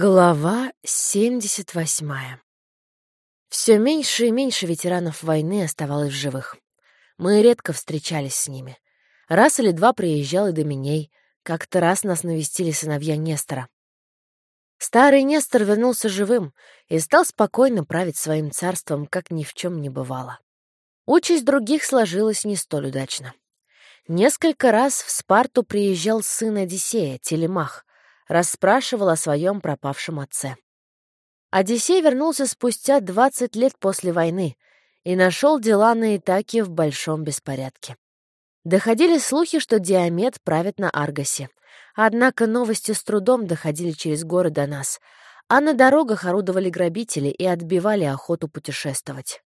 Глава 78. Все меньше и меньше ветеранов войны оставалось в живых. Мы редко встречались с ними. Раз или два приезжал и Доминей. Как-то раз нас навестили сыновья Нестора. Старый Нестор вернулся живым и стал спокойно править своим царством, как ни в чем не бывало. Участь других сложилась не столь удачно. Несколько раз в Спарту приезжал сын Одиссея, Телемах, расспрашивал о своем пропавшем отце. Одиссей вернулся спустя 20 лет после войны и нашел дела на Итаке в большом беспорядке. Доходили слухи, что Диамет правит на Аргосе. Однако новости с трудом доходили через горы до нас, а на дорогах орудовали грабители и отбивали охоту путешествовать.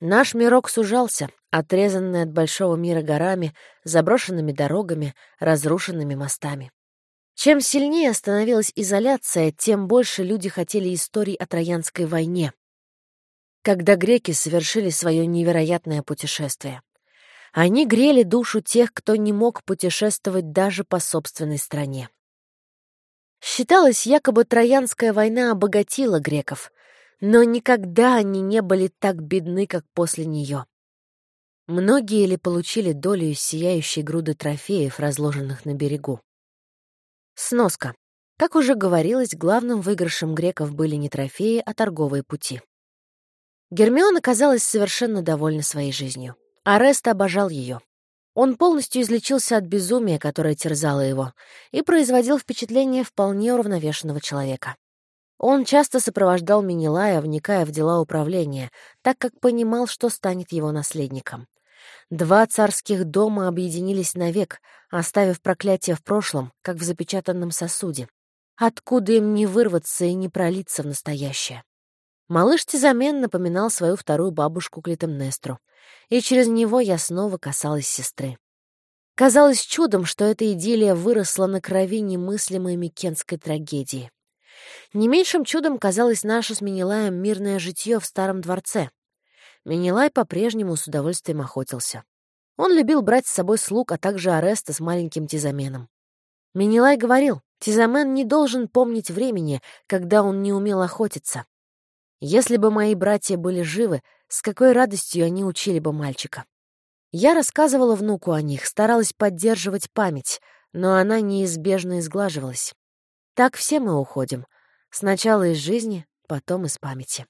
Наш мирок сужался, отрезанный от большого мира горами, заброшенными дорогами, разрушенными мостами. Чем сильнее становилась изоляция, тем больше люди хотели историй о Троянской войне, когда греки совершили свое невероятное путешествие. Они грели душу тех, кто не мог путешествовать даже по собственной стране. Считалось, якобы Троянская война обогатила греков, но никогда они не были так бедны, как после нее. Многие ли получили долю из сияющей груды трофеев, разложенных на берегу. Сноска. Как уже говорилось, главным выигрышем греков были не трофеи, а торговые пути. Гермиона казалась совершенно довольна своей жизнью. Арест обожал ее. Он полностью излечился от безумия, которое терзало его, и производил впечатление вполне уравновешенного человека. Он часто сопровождал Минилая, вникая в дела управления, так как понимал, что станет его наследником. Два царских дома объединились навек, оставив проклятие в прошлом, как в запечатанном сосуде. Откуда им не вырваться и не пролиться в настоящее? Малыш Тизамен напоминал свою вторую бабушку Клитемнестру, и через него я снова касалась сестры. Казалось чудом, что эта идиллия выросла на крови немыслимой микенской трагедии. Не меньшим чудом казалось наше с Менелаем мирное житье в старом дворце — Менелай по-прежнему с удовольствием охотился. Он любил брать с собой слуг, а также Ареста с маленьким Тизаменом. Менелай говорил, Тизамен не должен помнить времени, когда он не умел охотиться. Если бы мои братья были живы, с какой радостью они учили бы мальчика. Я рассказывала внуку о них, старалась поддерживать память, но она неизбежно изглаживалась. Так все мы уходим. Сначала из жизни, потом из памяти.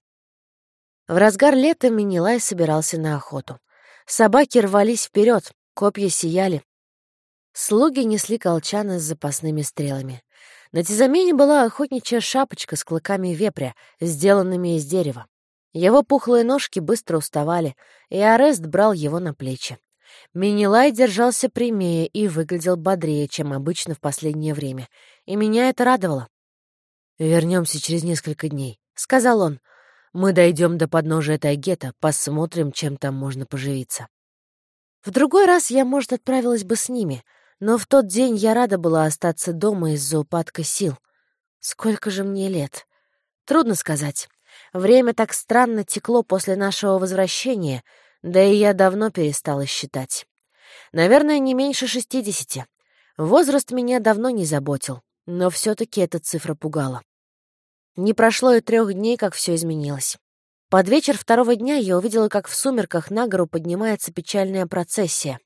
В разгар лета Минилай собирался на охоту. Собаки рвались вперед, копья сияли. Слуги несли колчаны с запасными стрелами. На Тизамене была охотничья шапочка с клыками вепря, сделанными из дерева. Его пухлые ножки быстро уставали, и Арест брал его на плечи. Минилай держался прямее и выглядел бодрее, чем обычно в последнее время, и меня это радовало. «Вернемся через несколько дней», — сказал он. Мы дойдем до подножия Тайгета, посмотрим, чем там можно поживиться. В другой раз я, может, отправилась бы с ними, но в тот день я рада была остаться дома из-за упадка сил. Сколько же мне лет? Трудно сказать. Время так странно текло после нашего возвращения, да и я давно перестала считать. Наверное, не меньше шестидесяти. Возраст меня давно не заботил, но все-таки эта цифра пугала. Не прошло и трех дней, как все изменилось. Под вечер второго дня я увидела, как в сумерках на гору поднимается печальная процессия.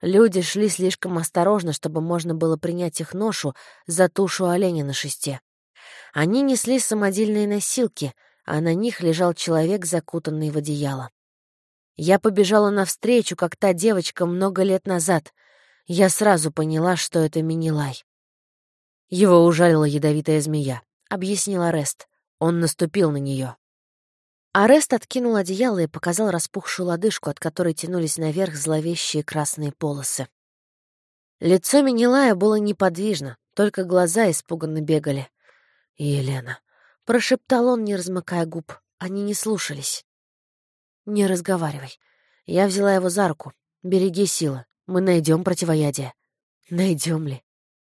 Люди шли слишком осторожно, чтобы можно было принять их ношу за тушу оленя на шесте. Они несли самодельные носилки, а на них лежал человек, закутанный в одеяло. Я побежала навстречу, как та девочка много лет назад. Я сразу поняла, что это Минилай. Его ужалила ядовитая змея. — объяснил Арест. Он наступил на нее. Арест откинул одеяло и показал распухшую лодыжку, от которой тянулись наверх зловещие красные полосы. Лицо Минилая было неподвижно, только глаза испуганно бегали. «Елена», — прошептал он, не размыкая губ, они не слушались. «Не разговаривай. Я взяла его за руку. Береги силы. Мы найдем противоядие». Найдем ли?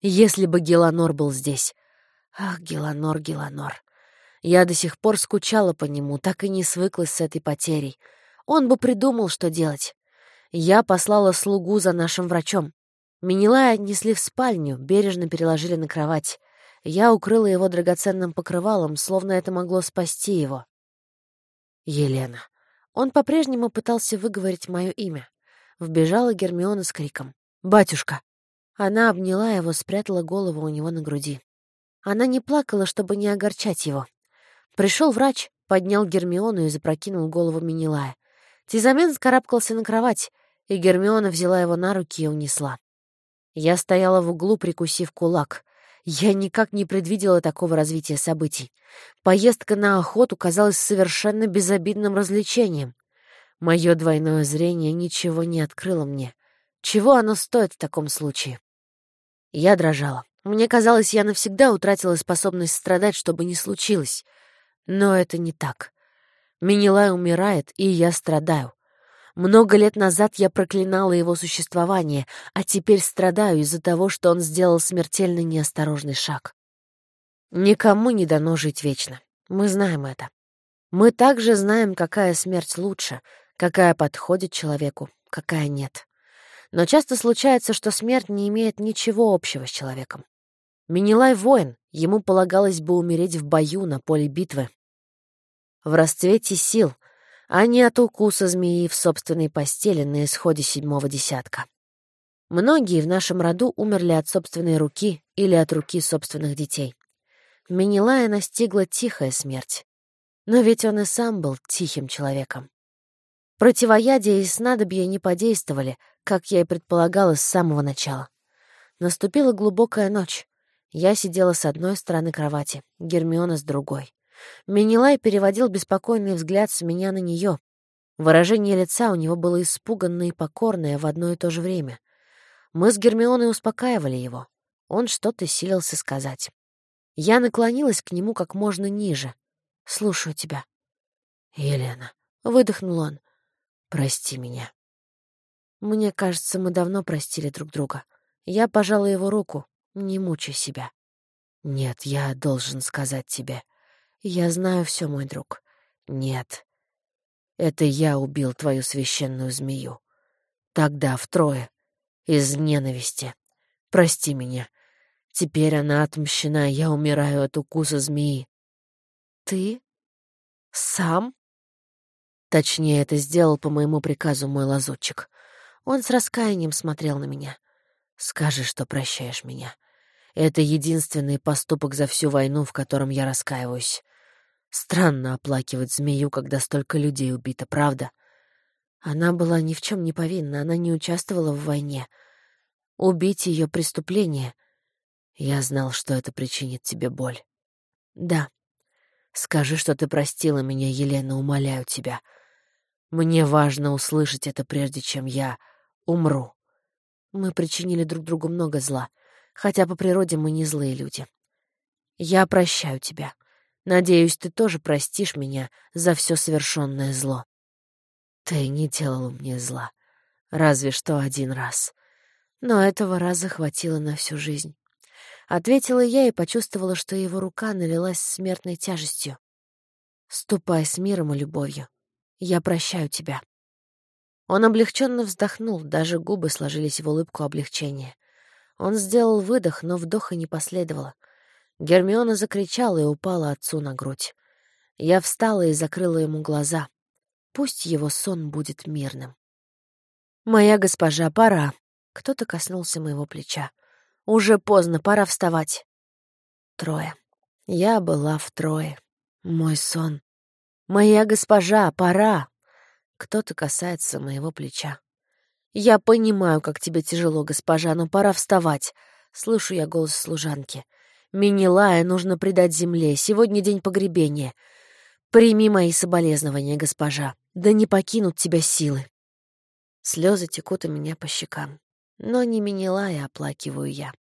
Если бы Геланор был здесь. Ах, Геланор, Геланор. Я до сих пор скучала по нему, так и не свыклась с этой потерей. Он бы придумал, что делать. Я послала слугу за нашим врачом. Минилая отнесли в спальню, бережно переложили на кровать. Я укрыла его драгоценным покрывалом, словно это могло спасти его. Елена. Он по-прежнему пытался выговорить мое имя. Вбежала Гермиона с криком. «Батюшка!» Она обняла его, спрятала голову у него на груди. Она не плакала, чтобы не огорчать его. Пришел врач, поднял Гермиону и запрокинул голову Минилая. Тизамен скарабкался на кровать, и Гермиона взяла его на руки и унесла. Я стояла в углу, прикусив кулак. Я никак не предвидела такого развития событий. Поездка на охоту казалась совершенно безобидным развлечением. Мое двойное зрение ничего не открыло мне. Чего оно стоит в таком случае? Я дрожала. Мне казалось, я навсегда утратила способность страдать, чтобы не случилось. Но это не так. Минилай умирает, и я страдаю. Много лет назад я проклинала его существование, а теперь страдаю из-за того, что он сделал смертельно неосторожный шаг. Никому не дано жить вечно. Мы знаем это. Мы также знаем, какая смерть лучше, какая подходит человеку, какая нет. Но часто случается, что смерть не имеет ничего общего с человеком. Минилай воин, ему полагалось бы умереть в бою на поле битвы. В расцвете сил, а не от укуса змеи в собственной постели на исходе седьмого десятка. Многие в нашем роду умерли от собственной руки или от руки собственных детей. Менелая настигла тихая смерть. Но ведь он и сам был тихим человеком. Противоядие и снадобья не подействовали, как я и предполагала с самого начала. Наступила глубокая ночь. Я сидела с одной стороны кровати, Гермиона с другой. Менелай переводил беспокойный взгляд с меня на нее. Выражение лица у него было испуганное и покорное в одно и то же время. Мы с Гермионой успокаивали его. Он что-то силился сказать. Я наклонилась к нему как можно ниже. «Слушаю тебя». «Елена», — выдохнул он, — «прости меня». Мне кажется, мы давно простили друг друга. Я пожала его руку. Не мучай себя. Нет, я должен сказать тебе. «Я знаю все, мой друг». «Нет. Это я убил твою священную змею. Тогда втрое. Из ненависти. Прости меня. Теперь она отмщена, я умираю от укуса змеи». «Ты? Сам?» Точнее, это сделал по моему приказу мой лазутчик. Он с раскаянием смотрел на меня. «Скажи, что прощаешь меня. Это единственный поступок за всю войну, в котором я раскаиваюсь. Странно оплакивать змею, когда столько людей убито, правда? Она была ни в чем не повинна, она не участвовала в войне. Убить ее преступление. Я знал, что это причинит тебе боль. Да. Скажи, что ты простила меня, Елена, умоляю тебя. Мне важно услышать это, прежде чем я умру. Мы причинили друг другу много зла, хотя по природе мы не злые люди. Я прощаю тебя. Надеюсь, ты тоже простишь меня за все совершенное зло. Ты не делал мне зла. Разве что один раз. Но этого раза хватило на всю жизнь. Ответила я и почувствовала, что его рука налилась смертной тяжестью. «Ступай с миром и любовью. Я прощаю тебя». Он облегченно вздохнул, даже губы сложились в улыбку облегчения. Он сделал выдох, но вдоха не последовало. Гермиона закричала и упала отцу на грудь. Я встала и закрыла ему глаза. Пусть его сон будет мирным. «Моя госпожа, пора!» Кто-то коснулся моего плеча. «Уже поздно, пора вставать!» Трое. Я была втрое. Мой сон. «Моя госпожа, пора!» Кто-то касается моего плеча. «Я понимаю, как тебе тяжело, госпожа, но пора вставать!» Слышу я голос служанки. Минилая нужно предать земле. Сегодня день погребения. Прими мои соболезнования, госпожа. Да не покинут тебя силы. Слезы текут у меня по щекам. Но не Минилая оплакиваю я.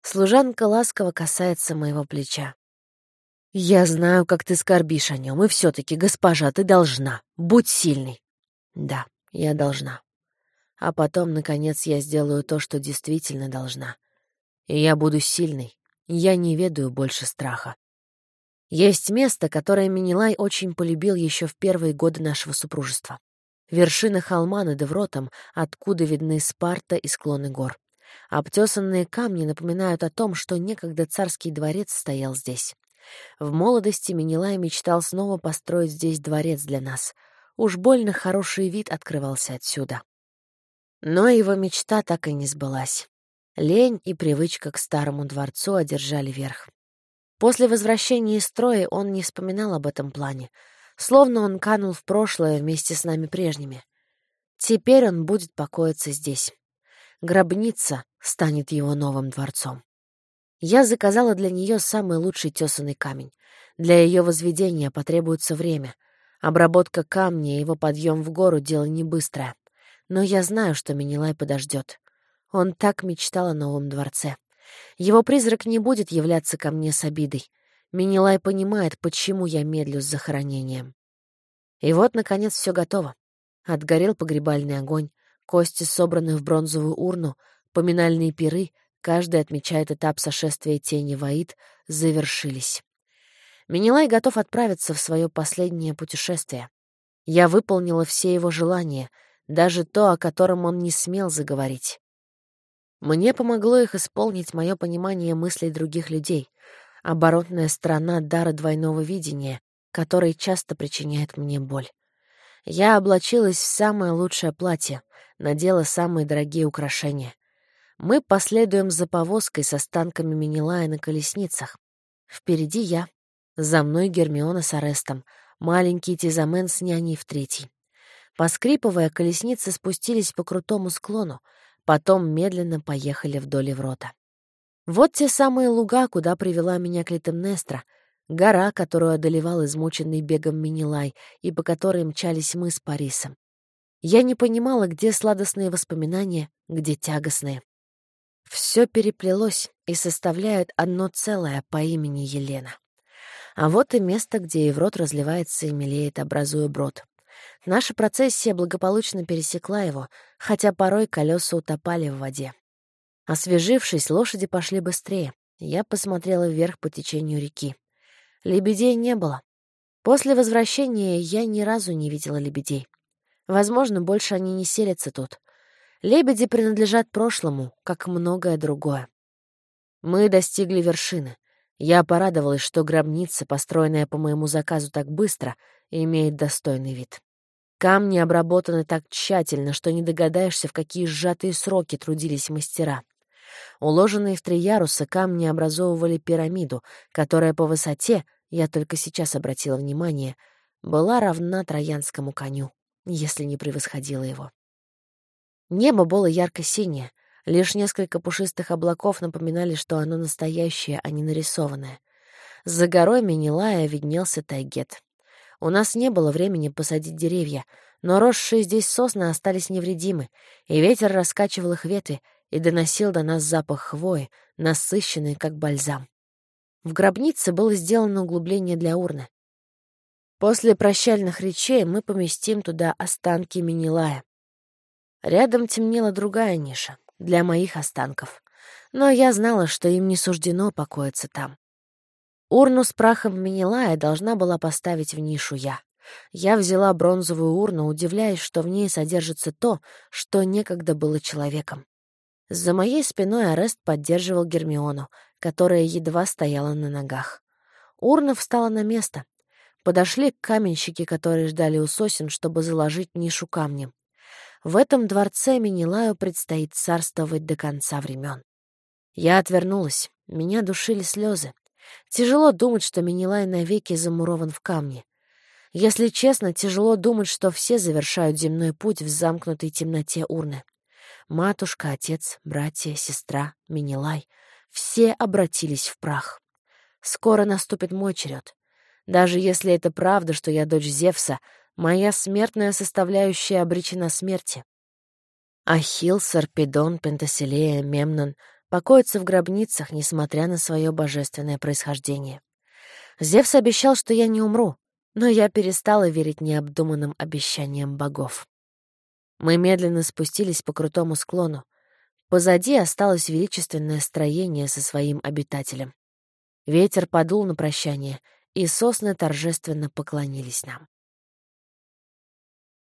Служанка ласково касается моего плеча. «Я знаю, как ты скорбишь о нем, и все-таки, госпожа, ты должна. Будь сильной». «Да, я должна. А потом, наконец, я сделаю то, что действительно должна. И я буду сильной, я не ведаю больше страха. Есть место, которое Минилай очень полюбил еще в первые годы нашего супружества. Вершина холма над Эвротом, откуда видны Спарта и склоны гор. Обтесанные камни напоминают о том, что некогда царский дворец стоял здесь. В молодости Менелай мечтал снова построить здесь дворец для нас. Уж больно хороший вид открывался отсюда. Но его мечта так и не сбылась. Лень и привычка к старому дворцу одержали верх. После возвращения из строя он не вспоминал об этом плане, словно он канул в прошлое вместе с нами прежними. Теперь он будет покоиться здесь. Гробница станет его новым дворцом. Я заказала для нее самый лучший тесанный камень. Для ее возведения потребуется время. Обработка камня и его подъем в гору — дело не быстрое. Но я знаю, что Минилай подождет. Он так мечтал о новом дворце. Его призрак не будет являться ко мне с обидой. Минилай понимает, почему я медлю с захоронением. И вот, наконец, все готово. Отгорел погребальный огонь, кости собраны в бронзовую урну, поминальные пиры, каждый отмечает этап сошествия тени Ваид, завершились. Минилай готов отправиться в свое последнее путешествие. Я выполнила все его желания, даже то, о котором он не смел заговорить. Мне помогло их исполнить мое понимание мыслей других людей, оборотная сторона дара двойного видения, который часто причиняет мне боль. Я облачилась в самое лучшее платье, надела самые дорогие украшения. Мы последуем за повозкой с останками Минилая на колесницах. Впереди я. За мной Гермиона с Арестом, маленький Тизамен с няней в третий. Поскрипывая, колесницы спустились по крутому склону, потом медленно поехали вдоль Еврота. Вот те самые луга, куда привела меня Клитемнестра, гора, которую одолевал измученный бегом Минилай и по которой мчались мы с Парисом. Я не понимала, где сладостные воспоминания, где тягостные. Все переплелось и составляет одно целое по имени Елена. А вот и место, где Еврот разливается и мелеет, образуя брод. Наша процессия благополучно пересекла его, хотя порой колеса утопали в воде. Освежившись, лошади пошли быстрее. Я посмотрела вверх по течению реки. Лебедей не было. После возвращения я ни разу не видела лебедей. Возможно, больше они не селятся тут. Лебеди принадлежат прошлому, как многое другое. Мы достигли вершины. Я порадовалась, что гробница, построенная по моему заказу так быстро, имеет достойный вид. Камни обработаны так тщательно, что не догадаешься, в какие сжатые сроки трудились мастера. Уложенные в три яруса камни образовывали пирамиду, которая по высоте, я только сейчас обратила внимание, была равна троянскому коню, если не превосходила его. Небо было ярко-синее, лишь несколько пушистых облаков напоминали, что оно настоящее, а не нарисованное. За горой Менелая виднелся тайгет. У нас не было времени посадить деревья, но росшие здесь сосны остались невредимы, и ветер раскачивал их ветви и доносил до нас запах хвои, насыщенный, как бальзам. В гробнице было сделано углубление для урны. После прощальных речей мы поместим туда останки Менелая. Рядом темнела другая ниша для моих останков, но я знала, что им не суждено покоиться там. Урну с прахом Менелая должна была поставить в нишу я. Я взяла бронзовую урну, удивляясь, что в ней содержится то, что некогда было человеком. За моей спиной Арест поддерживал Гермиону, которая едва стояла на ногах. Урна встала на место. Подошли каменщики, которые ждали у сосен, чтобы заложить нишу камнем. В этом дворце Менелаю предстоит царствовать до конца времен. Я отвернулась. Меня душили слезы. Тяжело думать, что Менелай навеки замурован в камне. Если честно, тяжело думать, что все завершают земной путь в замкнутой темноте урны. Матушка, отец, братья, сестра, Менелай — все обратились в прах. Скоро наступит мой черед. Даже если это правда, что я дочь Зевса, Моя смертная составляющая обречена смерти. Ахилл, Сарпедон, Пентаселея, Мемнон покоятся в гробницах, несмотря на свое божественное происхождение. Зевс обещал, что я не умру, но я перестала верить необдуманным обещаниям богов. Мы медленно спустились по крутому склону. Позади осталось величественное строение со своим обитателем. Ветер подул на прощание, и сосны торжественно поклонились нам.